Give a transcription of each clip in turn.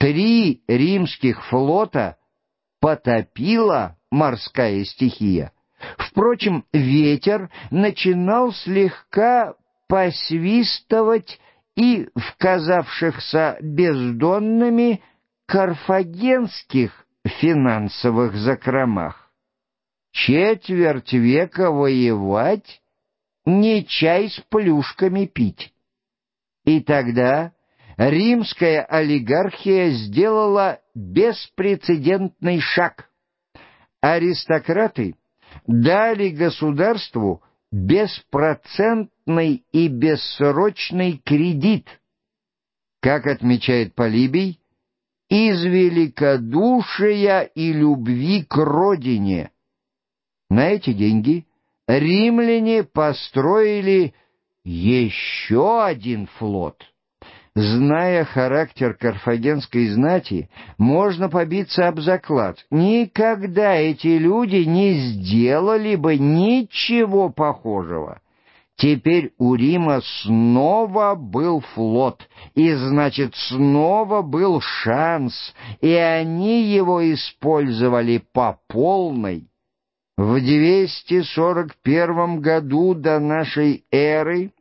Три римских флота потопила морская стихия. Впрочем, ветер начинал слегка посвистывать и в казавшихся бездонными карфагенских финансовых закромах. Четверть века воевать, не чай с плюшками пить. И тогда римская олигархия сделала беспрецедентный шаг. Аристократы дали государству беспроцентный и бессрочный кредит, как отмечает Полибий, из великодушия и любви к родине. На эти деньги римляне построили еще один флот. Зная характер карфагенской знати, можно побиться об заклад. Никогда эти люди не сделали бы ничего похожего. Теперь у Рима снова был флот, и, значит, снова был шанс, и они его использовали по полной. В 241 году до нашей эры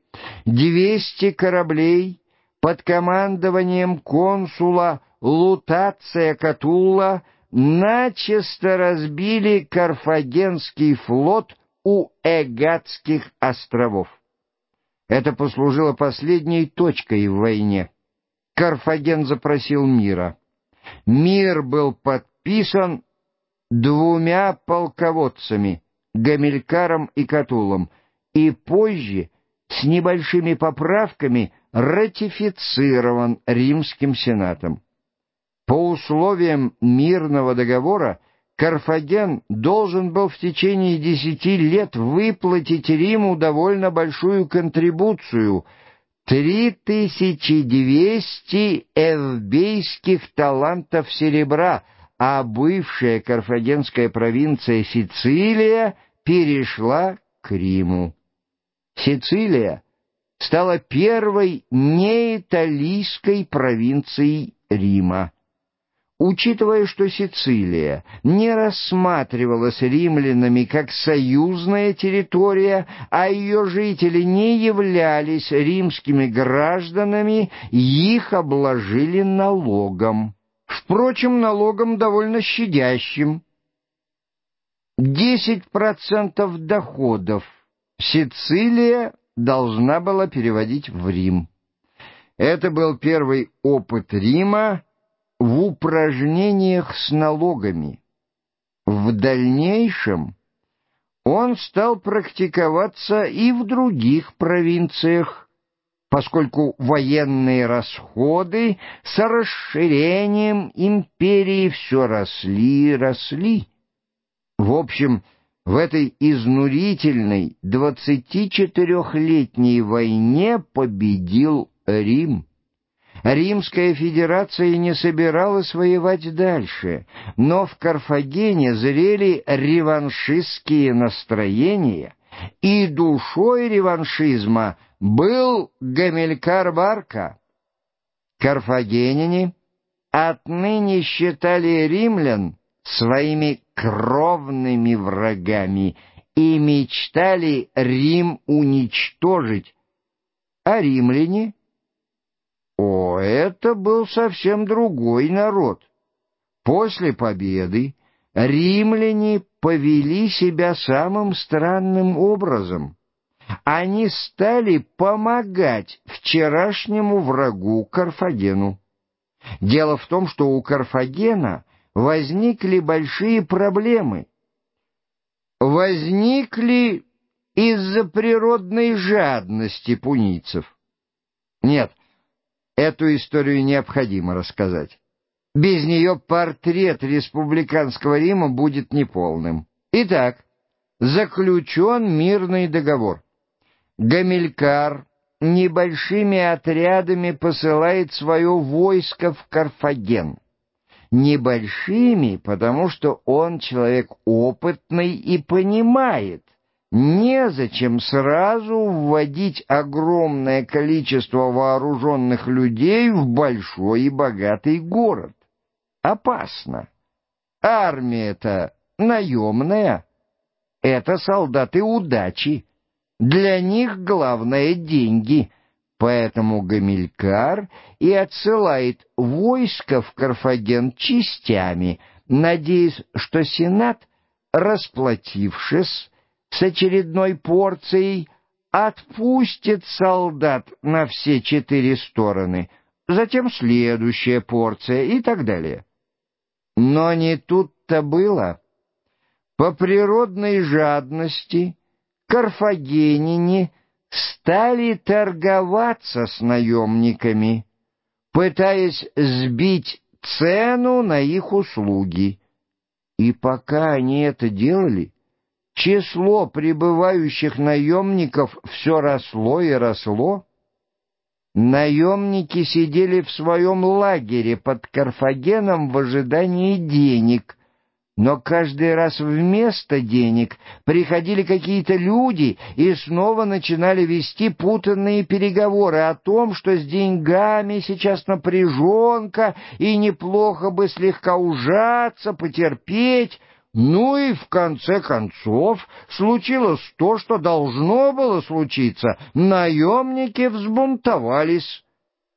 200 кораблей под командованием консула Лутация Катулла начисто разбили Карфагенский флот у Эгатских островов. Это послужило последней точкой в войне. Карфаген запросил мира. Мир был подписан двумя полководцами, Гамилькаром и Катулом, и позже, с небольшими поправками, ратифицирован Римским Сенатом. По условиям мирного договора Карфаген должен был в течение десяти лет выплатить Риму довольно большую контрибуцию — 3200 эвбейских талантов серебра, а бывшая карфагенская провинция Сицилия перешла к Риму. Сицилия стала первой неиталийской провинцией Рима. Учитывая, что Сицилия не рассматривалась римлянами как союзная территория, а ее жители не являлись римскими гражданами, их обложили налогом. Впрочем, налогом довольно щадящим. 10% доходов Сицилия должна была переводить в Рим. Это был первый опыт Рима в упражнениях с налогами. В дальнейшем он стал практиковаться и в других провинциях, поскольку военные расходы с расширением империи все росли и росли. В общем, в этой изнурительной 24-летней войне победил Рим. Римская федерация не собиралась воевать дальше, но в Карфагене зрели реваншистские настроения, и душой реваншизма был Гамилькар Барка. Карфагеняне отныне считали римлян своими кровными врагами и мечтали Рим уничтожить, а римляне — о, это был совсем другой народ. После победы римляне повели себя самым странным образом. Они стали помогать вчерашнему врагу Карфагену. Дело в том, что у Карфагена возникли большие проблемы. Возникли из-за природной жадности пунийцев. Нет, Эту историю необходимо рассказать. Без нее портрет республиканского Рима будет неполным. Итак, заключен мирный договор. Гамилькар небольшими отрядами посылает свое войско в Карфаген. Небольшими, потому что он человек опытный и понимает, незачем сразу вводить огромное количество вооруженных людей в большой и богатый город. Опасно. Армия-то наемная. Это солдаты удачи. Для них главное — деньги. Поэтому Гамилькар и отсылает войско в Карфаген частями, надеясь, что Сенат, расплатившись с очередной порцией, отпустит солдат на все четыре стороны, затем следующая порция и так далее. Но не тут-то было. По природной жадности карфагенине стали торговаться с наемниками, пытаясь сбить цену на их услуги. И пока они это делали, число прибывающих наемников все росло и росло. Наемники сидели в своем лагере под Карфагеном в ожидании денег, но каждый раз вместо денег приходили какие-то люди и снова начинали вести путанные переговоры о том, что с деньгами сейчас напряженка и неплохо бы слегка ужаться, потерпеть. Ну и в конце концов случилось то, что должно было случиться. Наемники взбунтовались.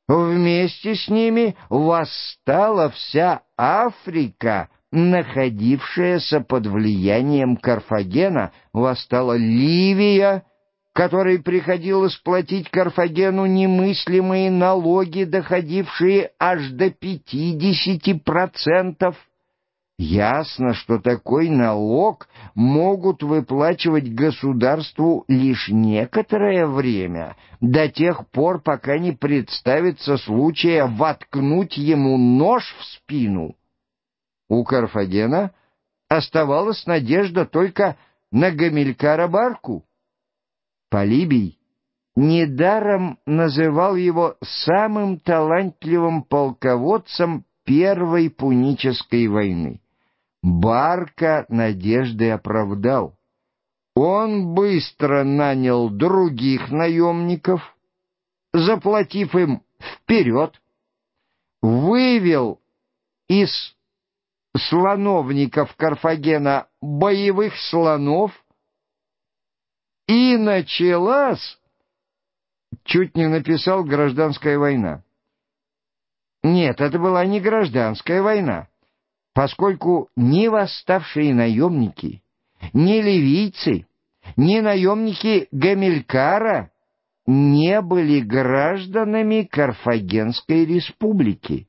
Вместе с ними восстала вся Африка — находившаяся под влиянием Карфагена, восстала Ливия, которой приходилось платить Карфагену немыслимые налоги, доходившие аж до пятидесяти процентов. Ясно, что такой налог могут выплачивать государству лишь некоторое время, до тех пор, пока не представится случая воткнуть ему нож в спину. У Карфагена оставалась надежда только на Гамилькара-Барку. Полибий недаром называл его самым талантливым полководцем Первой Пунической войны. Барка надежды оправдал. Он быстро нанял других наемников, заплатив им вперед, вывел из слоновников Карфагена боевых слонов, и началась, чуть не написал, гражданская война. Нет, это была не гражданская война, поскольку ни восставшие наемники, ни ливийцы, ни наемники Гамилькара не были гражданами Карфагенской республики.